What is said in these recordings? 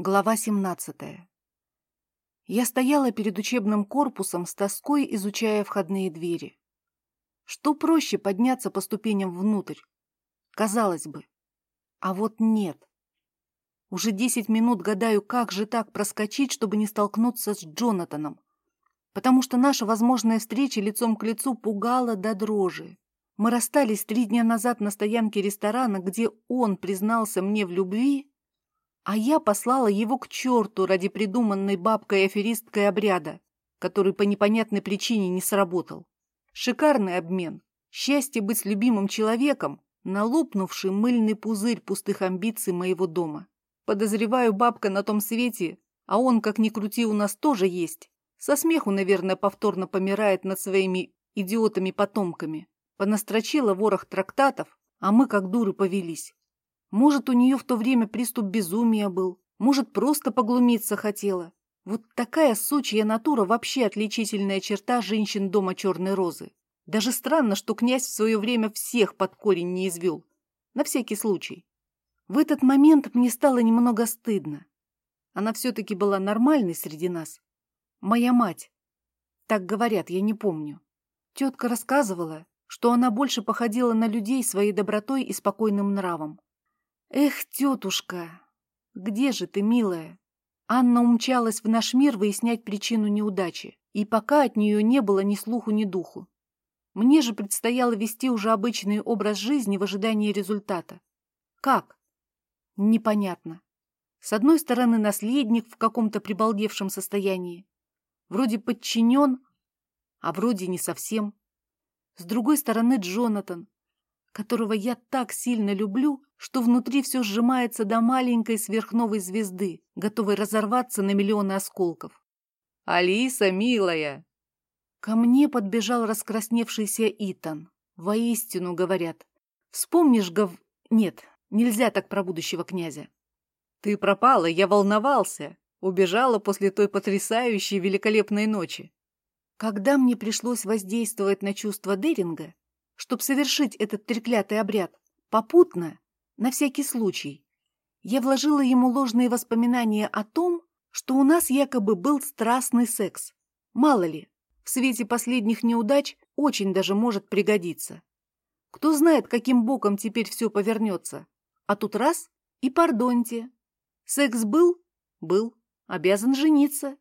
Глава 17. Я стояла перед учебным корпусом с тоской, изучая входные двери. Что проще подняться по ступеням внутрь? Казалось бы. А вот нет. Уже десять минут гадаю, как же так проскочить, чтобы не столкнуться с Джонатаном. Потому что наша возможная встреча лицом к лицу пугала до дрожи. Мы расстались три дня назад на стоянке ресторана, где он признался мне в любви, а я послала его к черту ради придуманной бабкой-аферисткой обряда, который по непонятной причине не сработал. Шикарный обмен. Счастье быть любимым человеком, налопнувший мыльный пузырь пустых амбиций моего дома. Подозреваю, бабка на том свете, а он, как ни крути, у нас тоже есть. Со смеху, наверное, повторно помирает над своими идиотами-потомками. Понастрочила ворох трактатов, а мы как дуры повелись. Может, у нее в то время приступ безумия был, может, просто поглумиться хотела. Вот такая сучья натура вообще отличительная черта женщин дома Черной Розы. Даже странно, что князь в свое время всех под корень не извел. На всякий случай. В этот момент мне стало немного стыдно. Она все-таки была нормальной среди нас. Моя мать. Так говорят, я не помню. Тетка рассказывала, что она больше походила на людей своей добротой и спокойным нравом. Эх, тетушка, где же ты, милая? Анна умчалась в наш мир выяснять причину неудачи, и пока от нее не было ни слуху, ни духу. Мне же предстояло вести уже обычный образ жизни в ожидании результата. Как? Непонятно. С одной стороны, наследник в каком-то прибалдевшем состоянии. Вроде подчинен, а вроде не совсем. С другой стороны, Джонатан, которого я так сильно люблю, что внутри все сжимается до маленькой сверхновой звезды, готовой разорваться на миллионы осколков. «Алиса, милая!» Ко мне подбежал раскрасневшийся Итан. Воистину, говорят. Вспомнишь, гов... Нет, нельзя так про будущего князя. Ты пропала, я волновался. Убежала после той потрясающей великолепной ночи. Когда мне пришлось воздействовать на чувства Деринга, чтобы совершить этот треклятый обряд, попутно, на всякий случай, я вложила ему ложные воспоминания о том, что у нас якобы был страстный секс. Мало ли, в свете последних неудач очень даже может пригодиться. Кто знает, каким боком теперь все повернется. А тут раз — и пардоньте. Секс был? Был. Обязан жениться.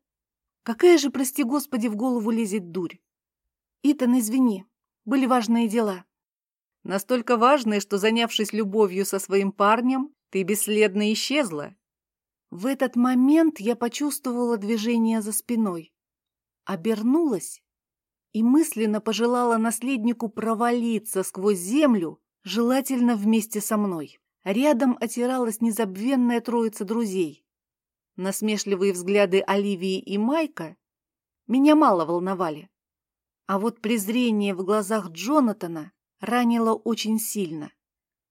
Какая же, прости господи, в голову лезет дурь? Итан, извини, были важные дела. Настолько важные, что, занявшись любовью со своим парнем, ты бесследно исчезла. В этот момент я почувствовала движение за спиной. Обернулась и мысленно пожелала наследнику провалиться сквозь землю, желательно вместе со мной. Рядом отиралась незабвенная троица друзей. Насмешливые взгляды Оливии и Майка меня мало волновали. А вот презрение в глазах Джонатана ранило очень сильно.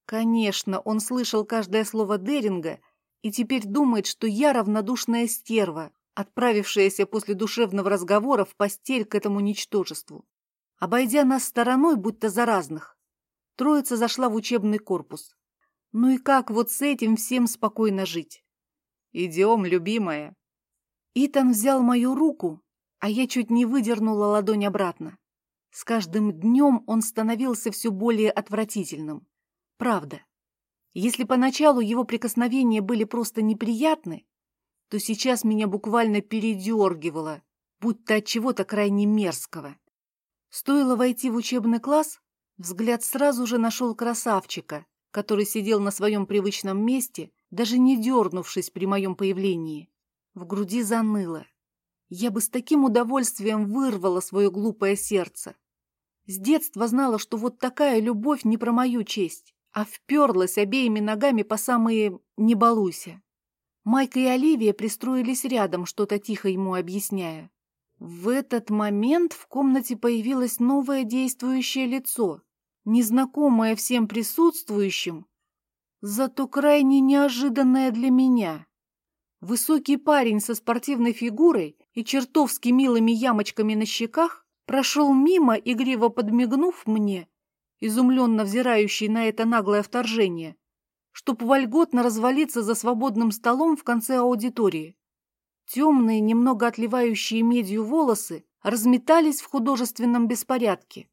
Конечно, он слышал каждое слово Деринга и теперь думает, что я равнодушная стерва, отправившаяся после душевного разговора в постель к этому ничтожеству. Обойдя нас стороной, будто заразных, троица зашла в учебный корпус. Ну и как вот с этим всем спокойно жить? «Идем, любимая». Итан взял мою руку а я чуть не выдернула ладонь обратно. С каждым днем он становился все более отвратительным. Правда. Если поначалу его прикосновения были просто неприятны, то сейчас меня буквально передергивало, будто от чего-то крайне мерзкого. Стоило войти в учебный класс, взгляд сразу же нашел красавчика, который сидел на своем привычном месте, даже не дернувшись при моем появлении. В груди заныло. Я бы с таким удовольствием вырвала свое глупое сердце. С детства знала, что вот такая любовь не про мою честь, а вперлась обеими ногами по самые «не балуйся». Майка и Оливия пристроились рядом, что-то тихо ему объясняя. В этот момент в комнате появилось новое действующее лицо, незнакомое всем присутствующим, зато крайне неожиданное для меня. Высокий парень со спортивной фигурой и чертовски милыми ямочками на щеках прошел мимо, игриво подмигнув мне, изумленно взирающий на это наглое вторжение, чтоб вольготно развалиться за свободным столом в конце аудитории. Темные, немного отливающие медью волосы разметались в художественном беспорядке.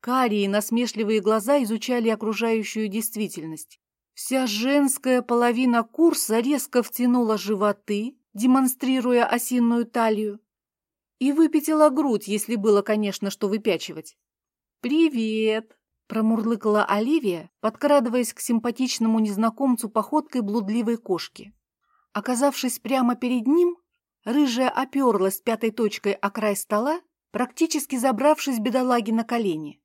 Карие насмешливые глаза изучали окружающую действительность. Вся женская половина курса резко втянула животы, демонстрируя осинную талию, и выпятила грудь, если было, конечно, что выпячивать. «Привет!» – промурлыкала Оливия, подкрадываясь к симпатичному незнакомцу походкой блудливой кошки. Оказавшись прямо перед ним, рыжая оперлась пятой точкой о край стола, практически забравшись бедолаги на колени.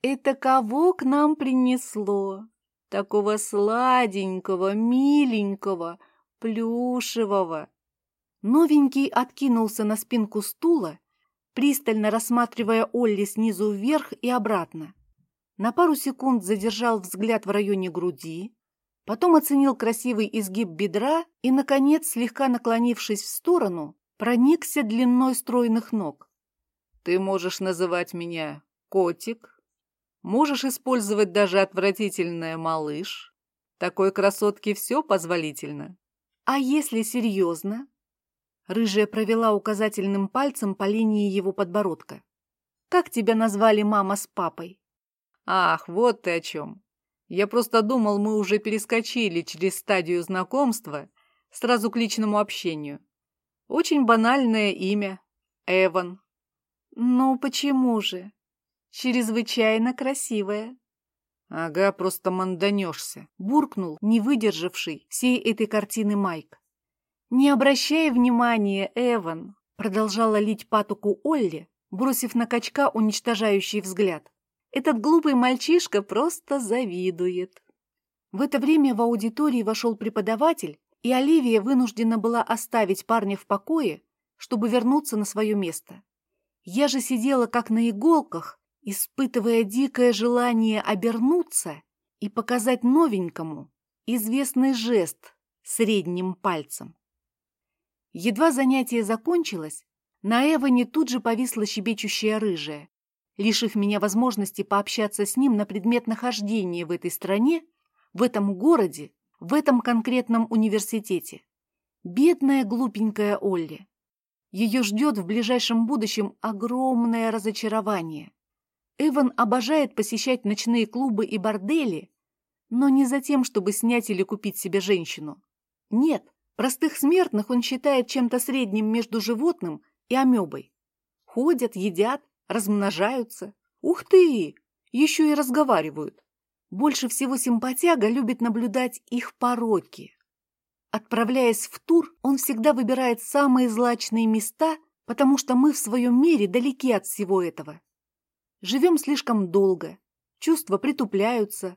«Это кого к нам принесло? Такого сладенького, миленького, плюшевого!» Новенький откинулся на спинку стула, пристально рассматривая Олли снизу вверх и обратно. На пару секунд задержал взгляд в районе груди, потом оценил красивый изгиб бедра и, наконец, слегка наклонившись в сторону, проникся длиной стройных ног. «Ты можешь называть меня котик, можешь использовать даже отвратительное малыш. Такой красотке все позволительно. А если серьезно?» Рыжая провела указательным пальцем по линии его подбородка. «Как тебя назвали мама с папой?» «Ах, вот ты о чем. Я просто думал, мы уже перескочили через стадию знакомства сразу к личному общению. Очень банальное имя. Эван». «Ну, почему же? Чрезвычайно красивое». «Ага, просто манданешься», — буркнул, не выдержавший всей этой картины Майк. «Не обращай внимания, Эван», — продолжала лить патоку Олли, бросив на качка уничтожающий взгляд. «Этот глупый мальчишка просто завидует». В это время в аудитории вошел преподаватель, и Оливия вынуждена была оставить парня в покое, чтобы вернуться на свое место. Я же сидела как на иголках, испытывая дикое желание обернуться и показать новенькому известный жест средним пальцем. Едва занятие закончилось, на Эване тут же повисла щебечущая рыжая, лишив меня возможности пообщаться с ним на предмет нахождения в этой стране, в этом городе, в этом конкретном университете. Бедная глупенькая Олли. Ее ждет в ближайшем будущем огромное разочарование. Эван обожает посещать ночные клубы и бордели, но не за тем, чтобы снять или купить себе женщину. Нет, Простых смертных он считает чем-то средним между животным и амебой. Ходят, едят, размножаются. Ух ты! Еще и разговаривают. Больше всего симпатяга любит наблюдать их пороки. Отправляясь в тур, он всегда выбирает самые злачные места, потому что мы в своем мире далеки от всего этого. Живем слишком долго, чувства притупляются,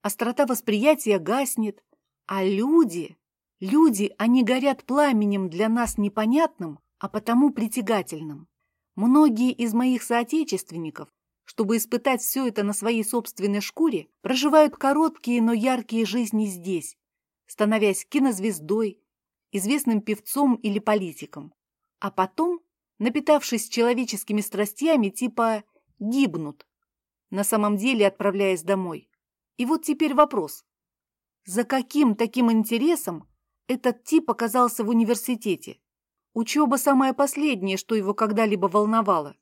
острота восприятия гаснет, а люди Люди, они горят пламенем для нас непонятным, а потому притягательным. Многие из моих соотечественников, чтобы испытать все это на своей собственной шкуре, проживают короткие, но яркие жизни здесь, становясь кинозвездой, известным певцом или политиком. А потом, напитавшись человеческими страстями, типа гибнут, на самом деле отправляясь домой. И вот теперь вопрос. За каким таким интересом этот тип оказался в университете. Учеба самое последнее, что его когда-либо волновало.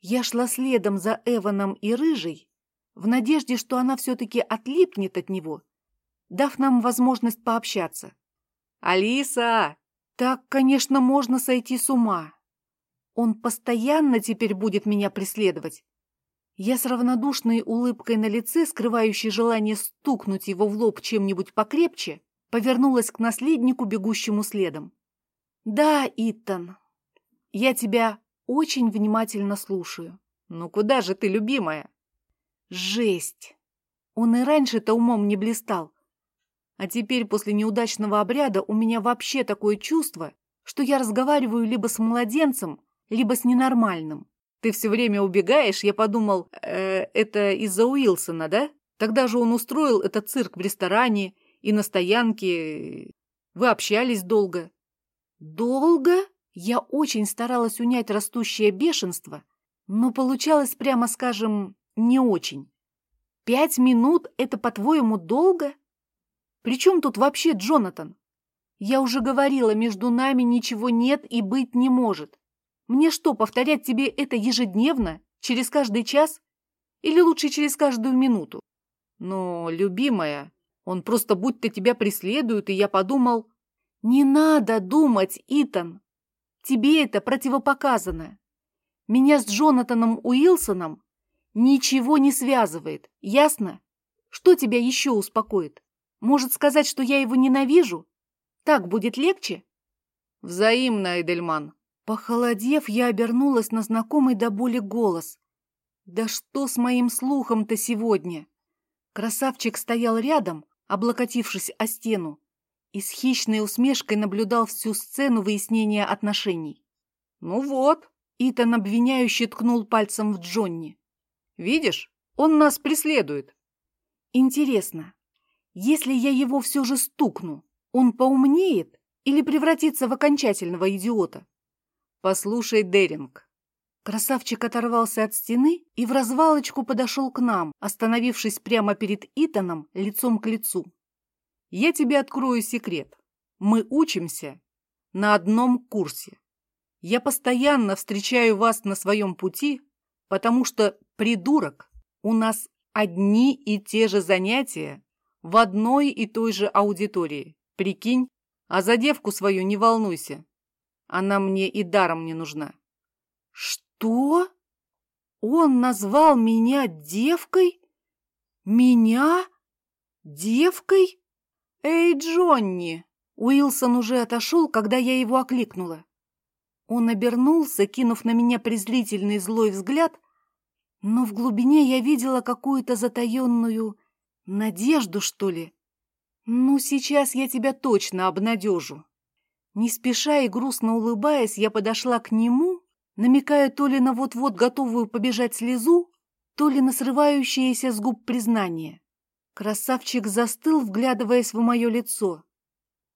Я шла следом за Эваном и Рыжей, в надежде, что она все-таки отлипнет от него, дав нам возможность пообщаться. «Алиса!» Так, конечно, можно сойти с ума. Он постоянно теперь будет меня преследовать. Я с равнодушной улыбкой на лице, скрывающей желание стукнуть его в лоб чем-нибудь покрепче, повернулась к наследнику, бегущему следом. «Да, Иттон, я тебя очень внимательно слушаю». «Ну куда же ты, любимая?» «Жесть! Он и раньше-то умом не блистал. А теперь, после неудачного обряда, у меня вообще такое чувство, что я разговариваю либо с младенцем, либо с ненормальным. Ты все время убегаешь, я подумал, э, это из-за Уилсона, да? Тогда же он устроил этот цирк в ресторане, и на стоянке вы общались долго. Долго? Я очень старалась унять растущее бешенство, но получалось, прямо скажем, не очень. Пять минут — это, по-твоему, долго? При чем тут вообще Джонатан? Я уже говорила, между нами ничего нет и быть не может. Мне что, повторять тебе это ежедневно, через каждый час? Или лучше через каждую минуту? Но, любимая, он просто будто тебя преследует, и я подумал... Не надо думать, Итан. Тебе это противопоказано. Меня с Джонатаном Уилсоном ничего не связывает, ясно? Что тебя еще успокоит? Может сказать, что я его ненавижу? Так будет легче? Взаимно, Эдельман. Похолодев, я обернулась на знакомый до боли голос. Да что с моим слухом-то сегодня? Красавчик стоял рядом, облокотившись о стену, и с хищной усмешкой наблюдал всю сцену выяснения отношений. «Ну вот», — Итан обвиняюще ткнул пальцем в Джонни. «Видишь, он нас преследует». «Интересно, если я его все же стукну, он поумнеет или превратится в окончательного идиота?» «Послушай, Деринг, Красавчик оторвался от стены и в развалочку подошел к нам, остановившись прямо перед Итаном лицом к лицу. «Я тебе открою секрет. Мы учимся на одном курсе. Я постоянно встречаю вас на своем пути, потому что, придурок, у нас одни и те же занятия в одной и той же аудитории. Прикинь, а за девку свою не волнуйся. Она мне и даром не нужна. Что? Он назвал меня девкой? Меня? Девкой? Эй, Джонни! Уилсон уже отошел, когда я его окликнула. Он обернулся, кинув на меня презрительный злой взгляд, но в глубине я видела какую-то затаенную надежду, что ли. Ну, сейчас я тебя точно обнадежу. Не спеша и грустно улыбаясь, я подошла к нему намекая то ли на вот-вот готовую побежать слезу, то ли на срывающееся с губ признание. Красавчик застыл, вглядываясь в мое лицо.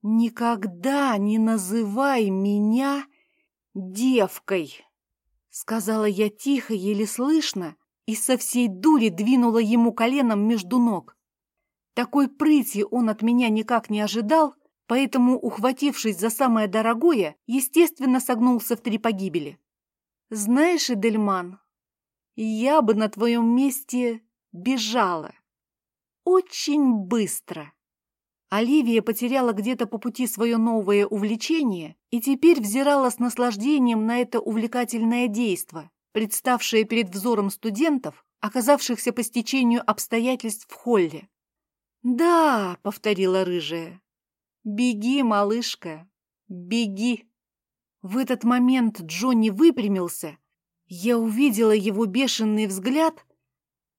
«Никогда не называй меня девкой!» Сказала я тихо, еле слышно, и со всей дури двинула ему коленом между ног. Такой прыти он от меня никак не ожидал, поэтому, ухватившись за самое дорогое, естественно согнулся в три погибели. Знаешь, Эдельман, я бы на твоем месте бежала. Очень быстро. Оливия потеряла где-то по пути свое новое увлечение и теперь взирала с наслаждением на это увлекательное действо, представшее перед взором студентов, оказавшихся по стечению обстоятельств в холле. «Да», — повторила рыжая, — «беги, малышка, беги». В этот момент Джонни выпрямился. Я увидела его бешеный взгляд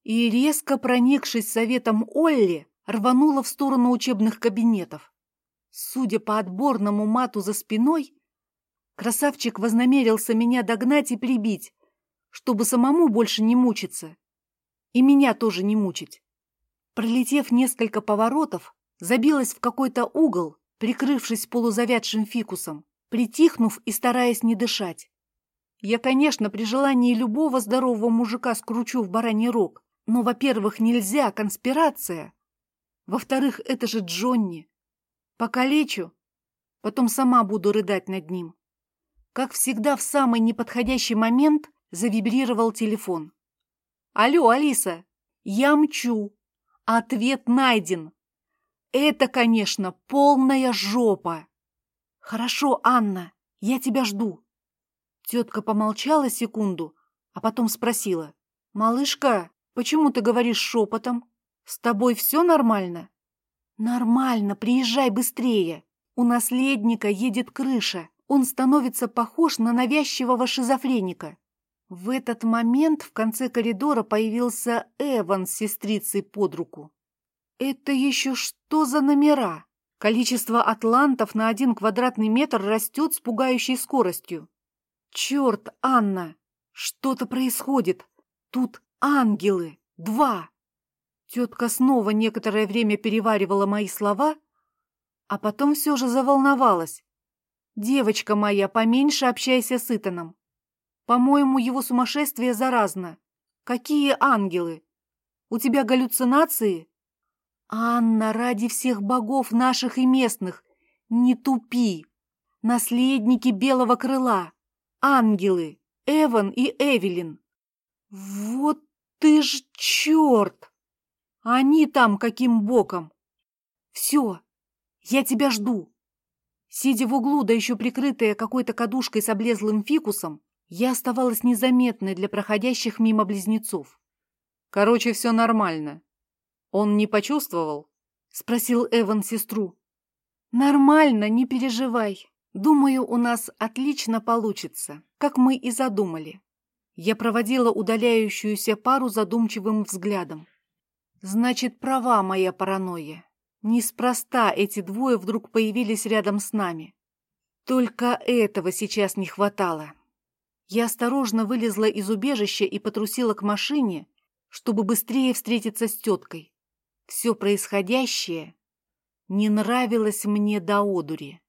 и, резко проникшись советом Олли, рванула в сторону учебных кабинетов. Судя по отборному мату за спиной, красавчик вознамерился меня догнать и прибить, чтобы самому больше не мучиться. И меня тоже не мучить. Пролетев несколько поворотов, забилась в какой-то угол, прикрывшись полузавядшим фикусом притихнув и стараясь не дышать. Я, конечно, при желании любого здорового мужика скручу в бараний рог, но, во-первых, нельзя, конспирация. Во-вторых, это же Джонни. Покалечу, потом сама буду рыдать над ним. Как всегда, в самый неподходящий момент завибрировал телефон. «Алло, Алиса, я мчу. Ответ найден. Это, конечно, полная жопа». «Хорошо, Анна, я тебя жду». Тетка помолчала секунду, а потом спросила. «Малышка, почему ты говоришь шепотом? С тобой все нормально?» «Нормально, приезжай быстрее. У наследника едет крыша. Он становится похож на навязчивого шизофреника». В этот момент в конце коридора появился Эван с сестрицей под руку. «Это еще что за номера?» Количество атлантов на один квадратный метр растет с пугающей скоростью. Черт, Анна, что-то происходит. Тут ангелы. Два. Тетка снова некоторое время переваривала мои слова, а потом все же заволновалась. «Девочка моя, поменьше общайся с Итаном. По-моему, его сумасшествие заразно. Какие ангелы? У тебя галлюцинации?» «Анна, ради всех богов наших и местных, не тупи! Наследники белого крыла, ангелы, Эван и Эвелин. Вот ты ж черт! Они там каким боком? Все, я тебя жду!» Сидя в углу, да еще прикрытая какой-то кадушкой с облезлым фикусом, я оставалась незаметной для проходящих мимо близнецов. Короче, все нормально. Он не почувствовал? Спросил Эван сестру. Нормально, не переживай. Думаю, у нас отлично получится, как мы и задумали. Я проводила удаляющуюся пару задумчивым взглядом. Значит, права моя паранойя. Неспроста эти двое вдруг появились рядом с нами. Только этого сейчас не хватало. Я осторожно вылезла из убежища и потрусила к машине, чтобы быстрее встретиться с теткой. Все происходящее не нравилось мне до одури.